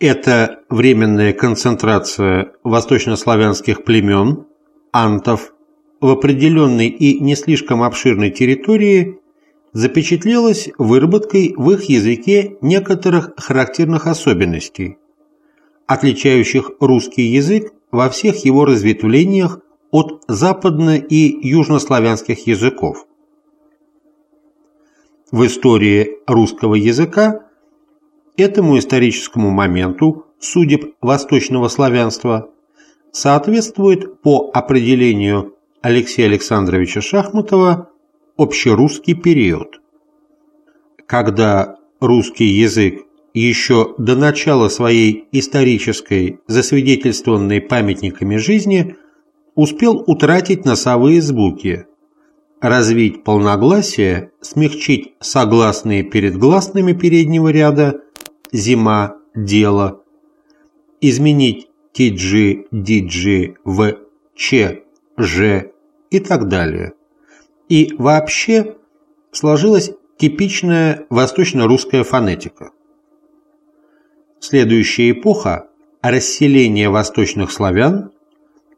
Это временная концентрация восточнославянских племен, антов, в определенной и не слишком обширной территории запечатлелась выработкой в их языке некоторых характерных особенностей, отличающих русский язык во всех его разветвлениях от западно- и южнославянских языков. В истории русского языка этому историческому моменту судеб восточного славянства соответствует по определению Алексея Александровича Шахматова общерусский период, когда русский язык еще до начала своей исторической, засвидетельствованной памятниками жизни, успел утратить носовые звуки, развить полногласие, смягчить согласные перед гласными переднего ряда «зима», «дело», изменить «тиджи», «диджи» в «че», «же» и так далее. И вообще сложилась типичная восточно-русская фонетика. Следующая эпоха, расселение восточных славян,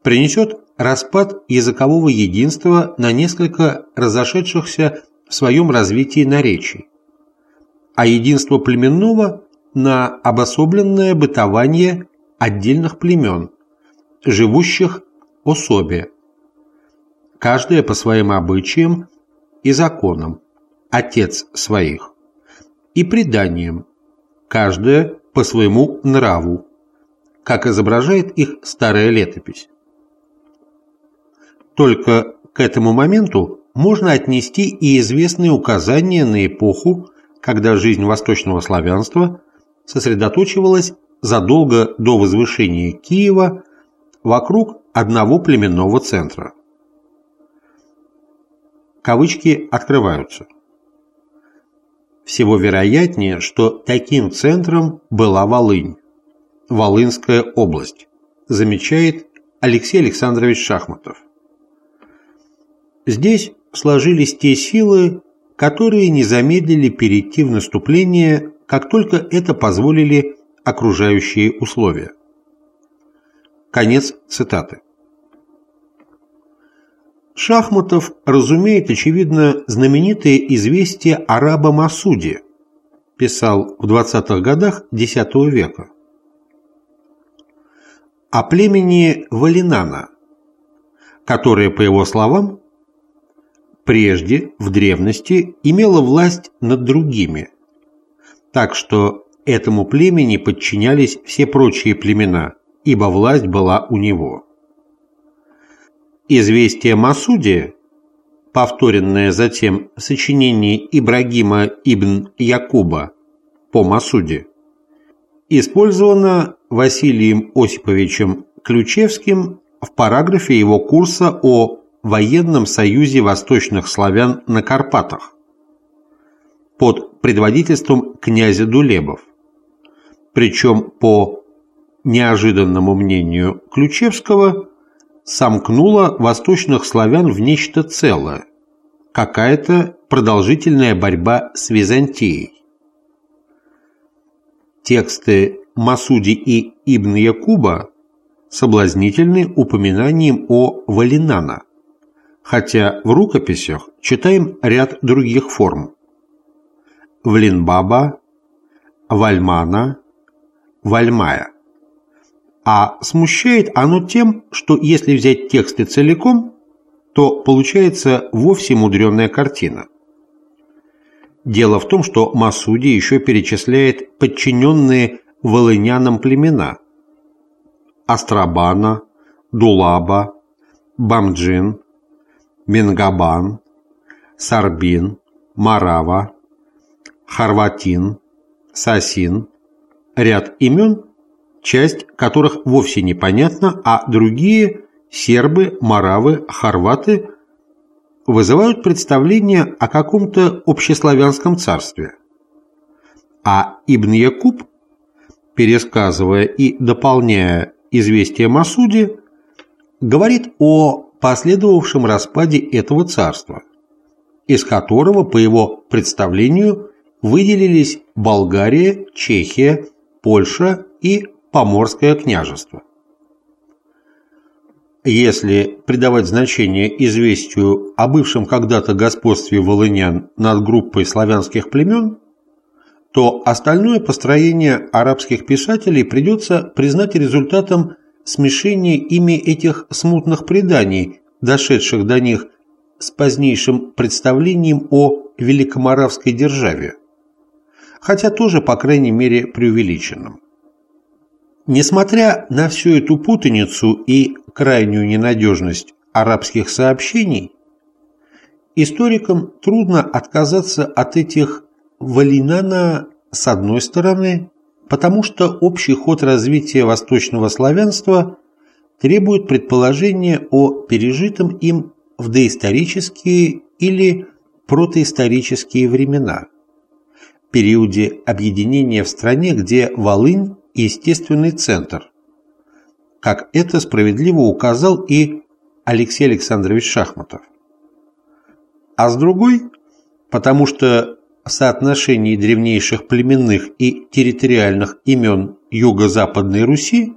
принесет распад языкового единства на несколько разошедшихся в своем развитии наречий, а единство племенного на обособленное бытование отдельных племен, живущих особе, каждая по своим обычаям и законам, отец своих, и преданиям, каждая по своему нраву, как изображает их старая летопись. Только к этому моменту можно отнести и известные указания на эпоху, когда жизнь восточного славянства сосредоточивалась задолго до возвышения Киева вокруг одного племенного центра. Кавычки открываются. Всего вероятнее, что таким центром была Волынь, Волынская область, замечает Алексей Александрович Шахматов. Здесь сложились те силы, которые не замедлили перейти в наступление, как только это позволили окружающие условия. Конец цитаты. Шахматов разумеет, очевидно, знаменитое известие араба Масуде, писал в 20-х годах X века, о племени Валинана, которое, по его словам, прежде, в древности, имело власть над другими, так что этому племени подчинялись все прочие племена, ибо власть была у него. Известие Масуди, повторенное затем в сочинении Ибрагима ибн Якуба по Масуди, использовано Василием Осиповичем Ключевским в параграфе его курса о военном союзе восточных славян на Карпатах под предводительством князя Дулебов. Причем, по неожиданному мнению Ключевского, сомкнула восточных славян в нечто целое, какая-то продолжительная борьба с Византией. Тексты Масуди и Ибн Якуба соблазнительны упоминанием о Валинана, хотя в рукописях читаем ряд других форм. Влинбаба, Вальмана, Вальмая а смущает оно тем, что если взять тексты целиком, то получается вовсе мудреная картина. Дело в том, что Масуди еще перечисляет подчиненные волынянам племена – Астрабана, Дулаба, Бамджин, Менгабан, Сарбин, Марава, Харватин, Сасин, ряд имен – часть которых вовсе непонятна, а другие – сербы, маравы, хорваты – вызывают представление о каком-то общеславянском царстве. А Ибн Якуб, пересказывая и дополняя известие Масуди, говорит о последовавшем распаде этого царства, из которого, по его представлению, выделились Болгария, Чехия, Польша и Поморское княжество. Если придавать значение известию о бывшем когда-то господстве волынян над группой славянских племен, то остальное построение арабских писателей придется признать результатом смешения ими этих смутных преданий, дошедших до них с позднейшим представлением о великоморавской державе, хотя тоже, по крайней мере, преувеличенным. Несмотря на всю эту путаницу и крайнюю ненадежность арабских сообщений, историкам трудно отказаться от этих Валинана с одной стороны, потому что общий ход развития восточного славянства требует предположения о пережитом им в доисторические или протоисторические времена, периоде объединения в стране, где Волынь – естественный центр, как это справедливо указал и Алексей Александрович Шахматов. А с другой, потому что в соотношении древнейших племенных и территориальных имен Юго-Западной Руси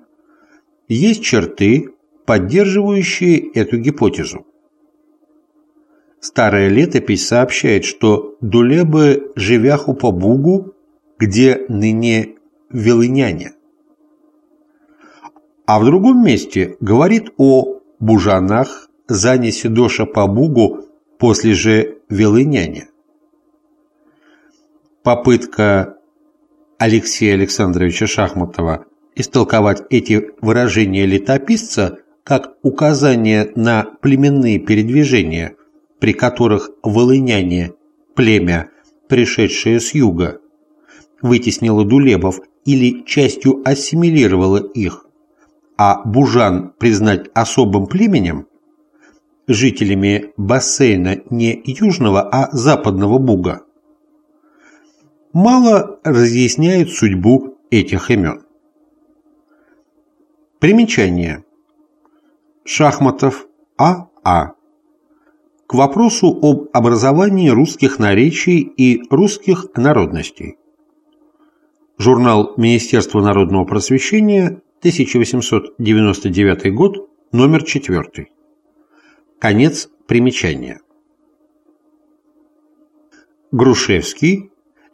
есть черты, поддерживающие эту гипотезу. Старая летопись сообщает, что Дулебы живяху по Бугу, где ныне Велыняне. А в другом месте говорит о бужанах, занесе доша по Бугу после же Велыняне. Попытка Алексея Александровича Шахматова истолковать эти выражения летописца как указание на племенные передвижения, при которых волыняне, племя, пришедшее с юга, вытеснило дулебов или частью ассимилировало их, а бужан признать особым племенем, жителями бассейна не южного, а западного буга, мало разъясняет судьбу этих имен. Примечание. Шахматов А.А. А. К вопросу об образовании русских наречий и русских народностей. Журнал Министерства народного просвещения, 1899 год, номер 4. Конец примечания. Грушевский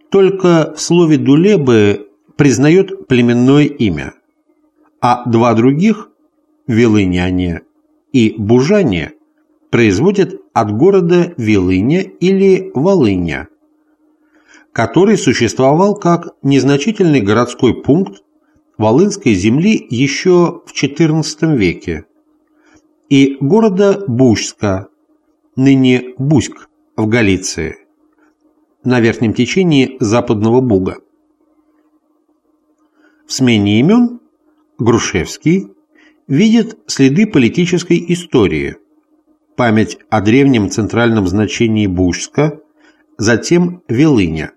только в слове «дулебы» признает племенное имя, а два других – Вилыняне и Бужане – производят от города Вилыня или Волыня, который существовал как незначительный городской пункт Волынской земли еще в XIV веке, и города Бужска, ныне Буськ в Галиции на верхнем течении западного Буга. В смене имен Грушевский видит следы политической истории, память о древнем центральном значении Бужска, затем Велыня,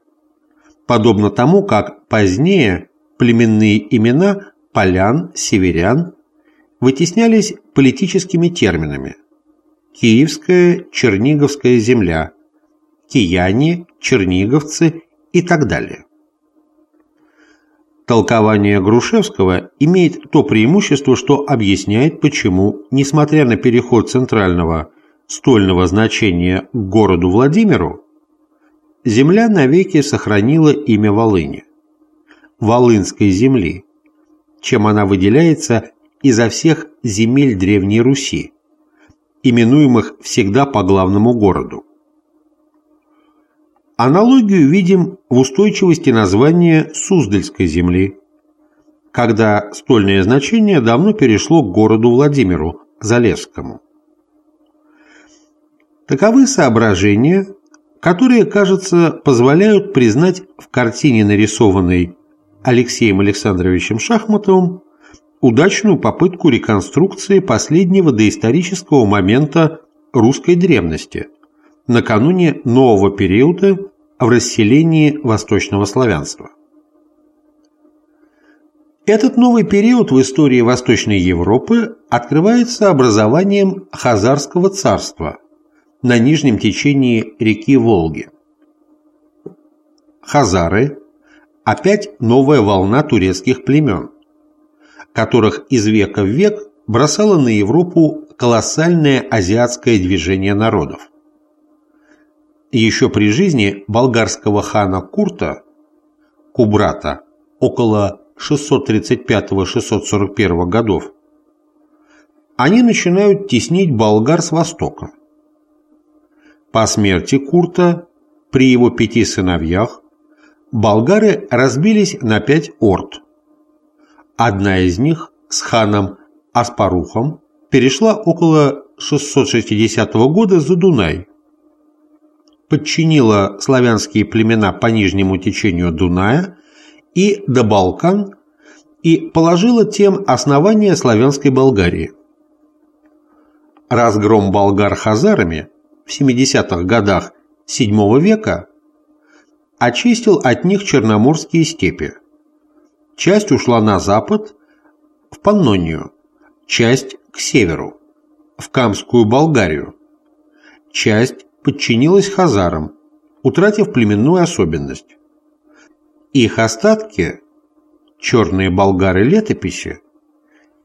подобно тому, как позднее племенные имена полян, северян вытеснялись политическими терминами «Киевская, Черниговская земля», кияне, черниговцы и так далее. Толкование Грушевского имеет то преимущество, что объясняет, почему, несмотря на переход центрального стольного значения городу Владимиру, земля навеки сохранила имя Волыни, Волынской земли, чем она выделяется изо всех земель Древней Руси, именуемых всегда по главному городу. Аналогию видим в устойчивости названия Суздальской земли, когда стольное значение давно перешло к городу Владимиру, Залесскому. Таковы соображения, которые, кажется, позволяют признать в картине, нарисованной Алексеем Александровичем Шахматовым, удачную попытку реконструкции последнего доисторического момента русской древности – накануне нового периода в расселении восточного славянства. Этот новый период в истории Восточной Европы открывается образованием Хазарского царства на нижнем течении реки Волги. Хазары – опять новая волна турецких племен, которых из века в век бросало на Европу колоссальное азиатское движение народов. Еще при жизни болгарского хана Курта, Кубрата, около 635-641 годов, они начинают теснить болгар с востока. По смерти Курта при его пяти сыновьях болгары разбились на пять орд. Одна из них с ханом Аспарухом перешла около 660 года за Дунай, подчинила славянские племена по нижнему течению Дуная и до Балкан и положила тем основание славянской Болгарии. Разгром болгар хазарами в 70-х годах VII века очистил от них черноморские степи. Часть ушла на запад, в Паннонию, часть к северу, в Камскую Болгарию. Часть подчинилась хазарам, утратив племенную особенность. Их остатки, черные болгары летописи,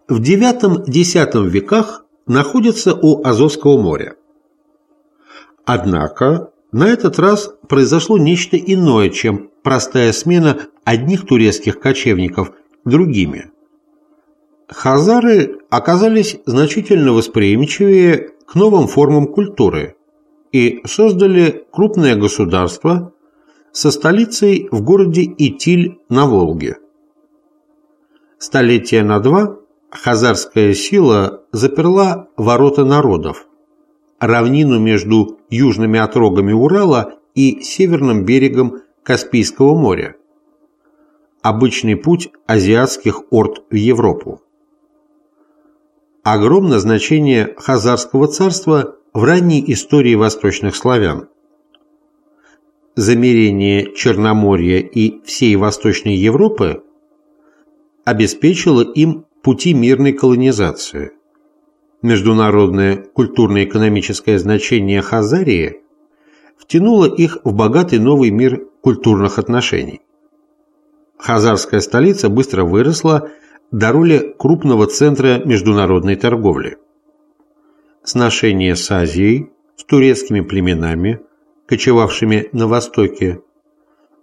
в IX-X веках находятся у Азовского моря. Однако на этот раз произошло нечто иное, чем простая смена одних турецких кочевников другими. Хазары оказались значительно восприимчивее к новым формам культуры и создали крупное государство со столицей в городе Итиль на Волге. Столетия на два хазарская сила заперла ворота народов, равнину между южными отрогами Урала и северным берегом Каспийского моря, обычный путь азиатских орд в Европу. Огромно значение Хазарского царства в ранней истории восточных славян. Замерение Черноморья и всей Восточной Европы обеспечило им пути мирной колонизации. Международное культурно-экономическое значение Хазарии втянуло их в богатый новый мир культурных отношений. Хазарская столица быстро выросла до роли крупного центра международной торговли. Сношения с Азией, с турецкими племенами, кочевавшими на востоке,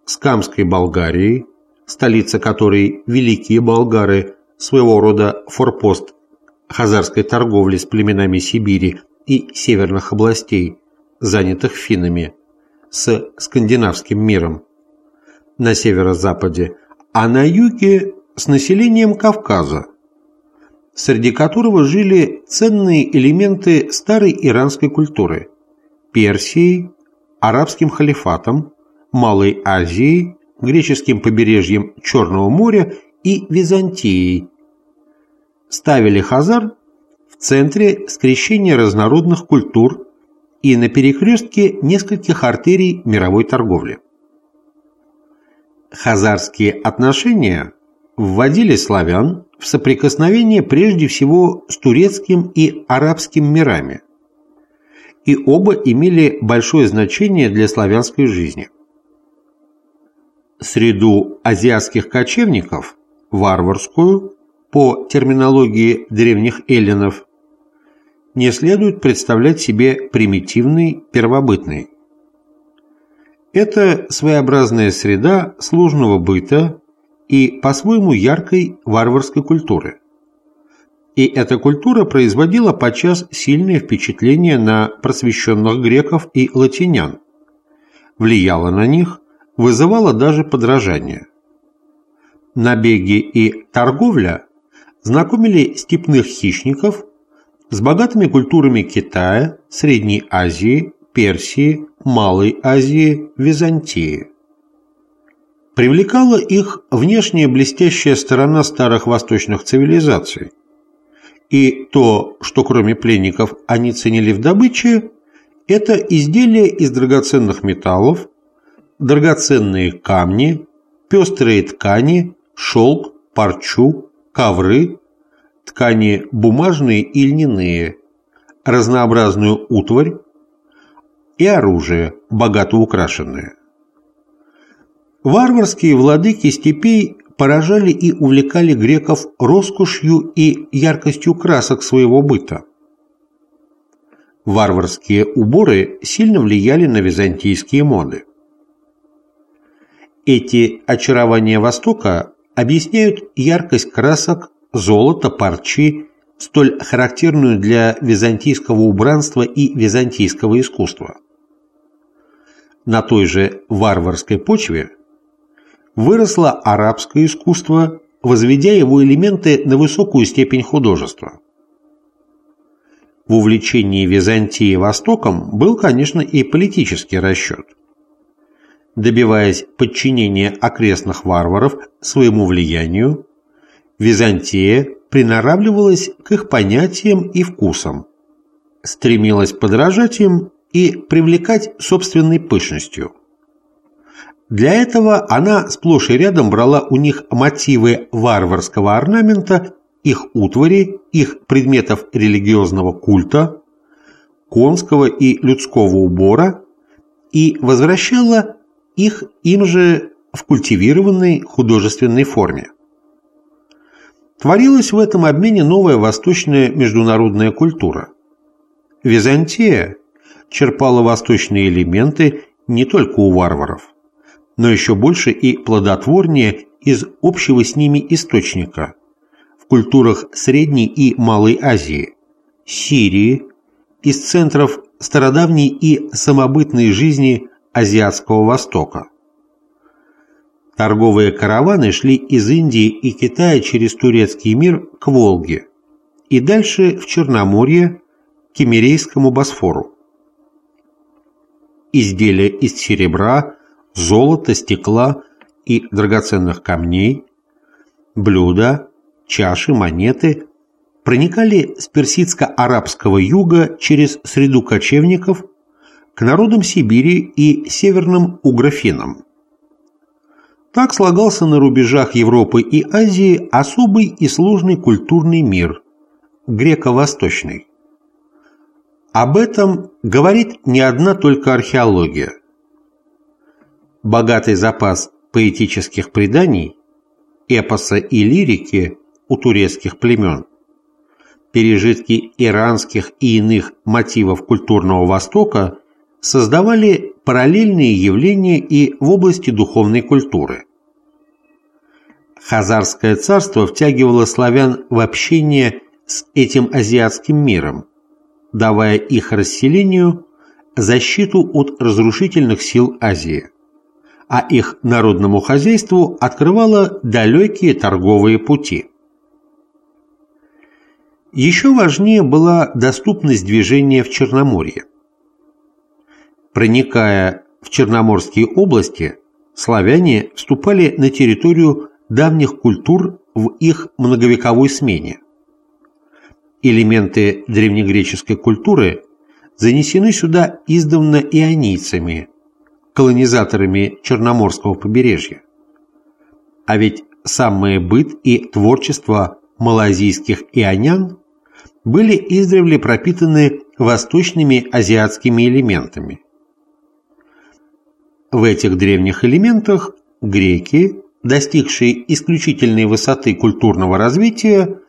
с Камской Болгарией, столица которой великие болгары, своего рода форпост хазарской торговли с племенами Сибири и северных областей, занятых финнами, с скандинавским миром. На северо-западе, а на юге с населением Кавказа, среди которого жили ценные элементы старой иранской культуры – Персией, арабским халифатом, Малой Азией, греческим побережьем Черного моря и Византией, ставили Хазар в центре скрещения разнородных культур и на перекрестке нескольких артерий мировой торговли. Хазарские отношения вводили славян в соприкосновение прежде всего с турецким и арабским мирами, и оба имели большое значение для славянской жизни. Среду азиатских кочевников, варварскую, по терминологии древних эллинов, не следует представлять себе примитивный, первобытный. Это своеобразная среда сложного быта и по-своему яркой варварской культуры. И эта культура производила подчас сильное впечатление на просвещенных греков и латинян, влияла на них, вызывала даже подражание. Набеги и торговля знакомили степных хищников с богатыми культурами Китая, Средней Азии, Персии, Малой Азии, Византии. Привлекала их внешняя блестящая сторона старых восточных цивилизаций. И то, что кроме пленников они ценили в добыче, это изделия из драгоценных металлов, драгоценные камни, пестрые ткани, шелк, парчу, ковры, ткани бумажные и льняные, разнообразную утварь и оружие, богато украшенное. Варварские владыки степей поражали и увлекали греков роскошью и яркостью красок своего быта. Варварские уборы сильно влияли на византийские моды. Эти очарования Востока объясняют яркость красок, золота, парчи, столь характерную для византийского убранства и византийского искусства. На той же варварской почве выросло арабское искусство, возведя его элементы на высокую степень художества. В увлечении Византии Востоком был, конечно, и политический расчет. Добиваясь подчинения окрестных варваров своему влиянию, Византия приноравливалась к их понятиям и вкусам, стремилась подражать им и привлекать собственной пышностью. Для этого она сплошь и рядом брала у них мотивы варварского орнамента, их утвари, их предметов религиозного культа, конского и людского убора и возвращала их им же в культивированной художественной форме. Творилась в этом обмене новая восточная международная культура. Византия черпала восточные элементы не только у варваров, но еще больше и плодотворнее из общего с ними источника в культурах Средней и Малой Азии, Сирии, из центров стародавней и самобытной жизни Азиатского Востока. Торговые караваны шли из Индии и Китая через турецкий мир к Волге и дальше в Черноморье к Кемерийскому Босфору. Изделия из серебра, золота, стекла и драгоценных камней, блюда, чаши, монеты проникали с персидско-арабского юга через среду кочевников к народам Сибири и северным угрофинам. Так слагался на рубежах Европы и Азии особый и сложный культурный мир – греко-восточный. Об этом говорит не одна только археология. Богатый запас поэтических преданий, эпоса и лирики у турецких племен, пережитки иранских и иных мотивов культурного Востока создавали параллельные явления и в области духовной культуры. Хазарское царство втягивало славян в общение с этим азиатским миром, давая их расселению защиту от разрушительных сил Азии, а их народному хозяйству открывало далекие торговые пути. Еще важнее была доступность движения в Черноморье. Проникая в Черноморские области, славяне вступали на территорию давних культур в их многовековой смене элементы древнегреческой культуры занесены сюда издавна ионийцами, колонизаторами Черноморского побережья. А ведь самый быт и творчество малазийских ионян были издревле пропитаны восточными азиатскими элементами. В этих древних элементах греки, достигшие исключительной высоты культурного развития,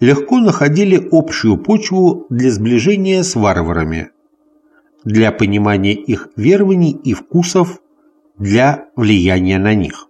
легко находили общую почву для сближения с варварами, для понимания их верований и вкусов, для влияния на них.